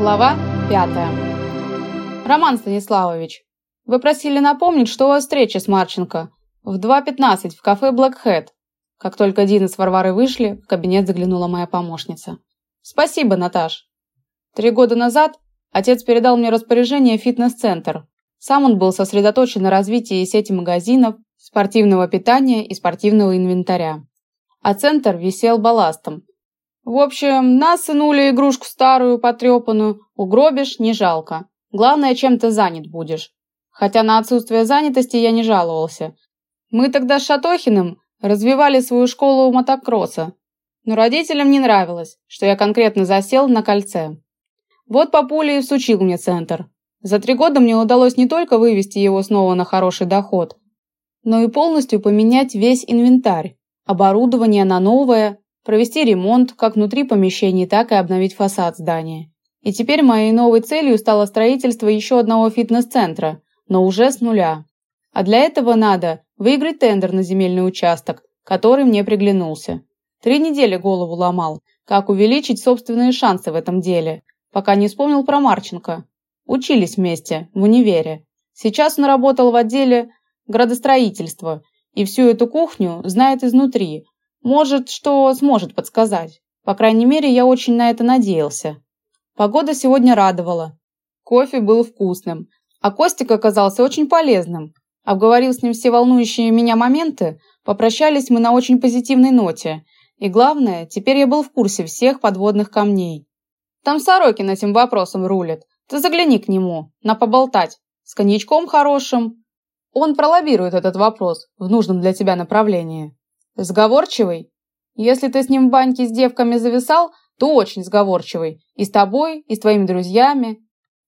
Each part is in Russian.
Глава 5. Роман Станиславович, вы просили напомнить, что у вас встреча с Марченко в 2.15 в кафе Black Hat. Как только Дина с Варварой вышли, в кабинет заглянула моя помощница. Спасибо, Наташ. Три года назад отец передал мне распоряжение фитнес-центр. Сам он был сосредоточен на развитии сети магазинов, спортивного питания и спортивного инвентаря. А центр висел балластом, в общем, нас, сынуля, игрушку старую, потрепанную, угробишь, не жалко. Главное, чем ты занят будешь. Хотя на отсутствие занятости я не жаловался. Мы тогда с Шатохиным развивали свою школу мотокросса. Но родителям не нравилось, что я конкретно засел на кольце. Вот папуля и всучил мне центр. За три года мне удалось не только вывести его снова на хороший доход, но и полностью поменять весь инвентарь, оборудование на новое, провести ремонт как внутри помещений, так и обновить фасад здания. И теперь моей новой целью стало строительство еще одного фитнес-центра, но уже с нуля. А для этого надо выиграть тендер на земельный участок, который мне приглянулся. Три недели голову ломал, как увеличить собственные шансы в этом деле, пока не вспомнил про Марченко. Учились вместе, в универе. Сейчас он работал в отделе градостроительства и всю эту кухню знает изнутри, может, что сможет подсказать. По крайней мере, я очень на это надеялся. Погода сегодня радовала. Кофе был вкусным, а Костик оказался очень полезным. Обговорил с ним все волнующие меня моменты, попрощались мы на очень позитивной ноте. И главное, теперь я был в курсе всех подводных камней. Там Сорокин этим вопросом рулит. Ты загляни к нему, на поболтать. С коньячком хорошим. Он пролоббирует этот вопрос в нужном для тебя направлении. Сговорчивый? Если ты с ним в баньке с девками зависал, то очень сговорчивый. И с тобой, и с твоими друзьями.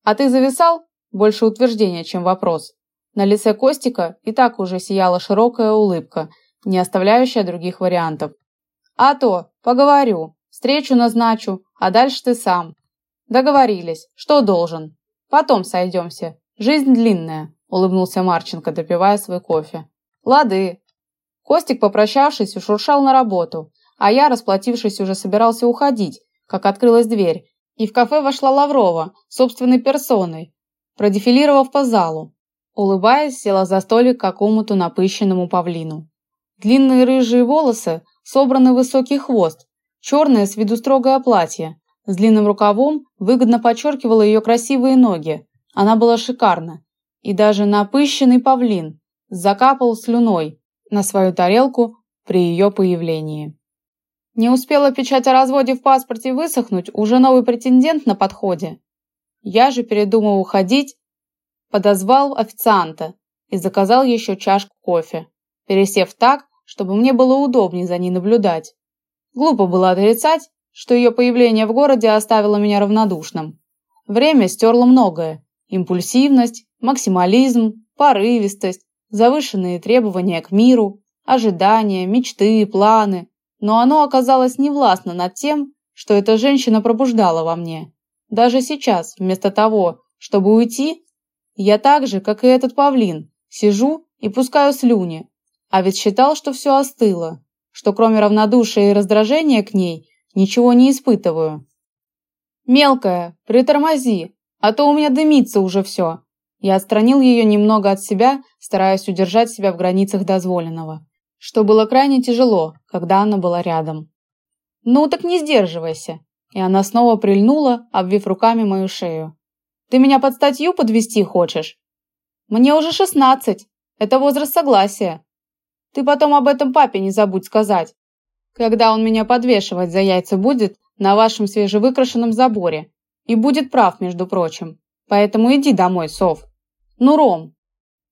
А ты зависал? Больше утверждение, чем вопрос. На лице Костика и так уже сияла широкая улыбка, не оставляющая других вариантов. А то, поговорю, встречу назначу, а дальше ты сам. Договорились, что должен. Потом сойдемся. Жизнь длинная, улыбнулся Марченко, допивая свой кофе. Лады, Костик, попрощавшись, ушуршал на работу, а я, расплатившись, уже собирался уходить, как открылась дверь, и в кафе вошла Лаврова, собственной персоной, продефилировав по залу. Улыбаясь, села за столик к какому-то напыщенному павлину. Длинные рыжие волосы, собранный высокий хвост, черное с виду строгое платье, с длинным рукавом выгодно подчеркивало ее красивые ноги. Она была шикарна. И даже напыщенный павлин закапал слюной, на свою тарелку при ее появлении. Не успела печать о разводе в паспорте высохнуть, уже новый претендент на подходе. Я же, передумал уходить, подозвал официанта и заказал еще чашку кофе, пересев так, чтобы мне было удобнее за ней наблюдать. Глупо было отрицать, что ее появление в городе оставило меня равнодушным. Время стерло многое. Импульсивность, максимализм, порывистость, завышенные требования к миру, ожидания, мечты, планы, но оно оказалось невластно над тем, что эта женщина пробуждала во мне. Даже сейчас, вместо того, чтобы уйти, я так же, как и этот павлин, сижу и пускаю слюни, а ведь считал, что все остыло, что кроме равнодушия и раздражения к ней ничего не испытываю. «Мелкая, притормози, а то у меня дымится уже все», я отстранил ее немного от себя, стараясь удержать себя в границах дозволенного, что было крайне тяжело, когда она была рядом. «Ну так не сдерживайся!» И она снова прильнула, обвив руками мою шею. «Ты меня под статью подвести хочешь?» «Мне уже шестнадцать. Это возраст согласия. Ты потом об этом папе не забудь сказать, когда он меня подвешивать за яйца будет на вашем свежевыкрашенном заборе. И будет прав, между прочим. Поэтому иди домой, Сов». «Ну, Ром,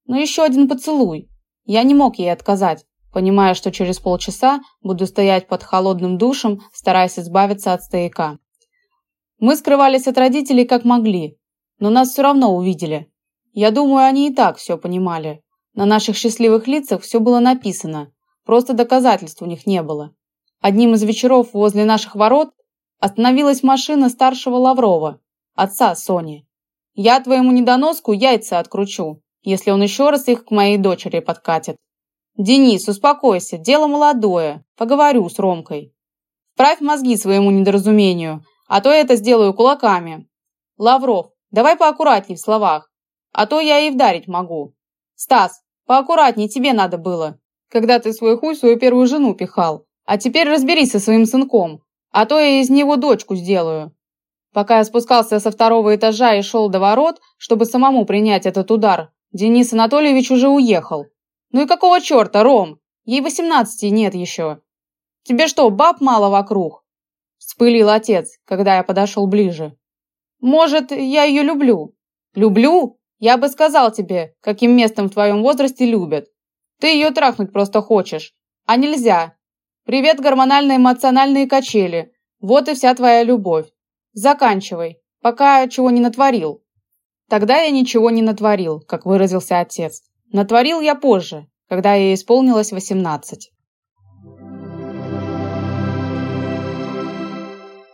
ну еще один поцелуй». Я не мог ей отказать, понимая, что через полчаса буду стоять под холодным душем, стараясь избавиться от стояка. Мы скрывались от родителей как могли, но нас все равно увидели. Я думаю, они и так все понимали. На наших счастливых лицах все было написано, просто доказательств у них не было. Одним из вечеров возле наших ворот остановилась машина старшего Лаврова, отца Сони. Я твоему недоноску яйца откручу, если он еще раз их к моей дочери подкатит. Денис, успокойся, дело молодое. Поговорю с Ромкой. Вправь мозги своему недоразумению, а то я это сделаю кулаками. Лавров, давай поаккуратней в словах, а то я и вдарить могу. Стас, поаккуратней тебе надо было, когда ты свой хуй свою первую жену пихал. А теперь разберись со своим сынком, а то я из него дочку сделаю. Пока я спускался со второго этажа и шел до ворот, чтобы самому принять этот удар, Денис Анатольевич уже уехал. Ну и какого черта, Ром? Ей восемнадцати нет еще. Тебе что, баб мало вокруг? Вспылил отец, когда я подошел ближе. Может, я ее люблю? Люблю? Я бы сказал тебе, каким местом в твоем возрасте любят. Ты ее трахнуть просто хочешь. А нельзя. Привет, гормональные эмоциональные качели. Вот и вся твоя любовь. Заканчивай, пока чего не натворил. Тогда я ничего не натворил, как выразился отец. Натворил я позже, когда ей исполнилось восемнадцать.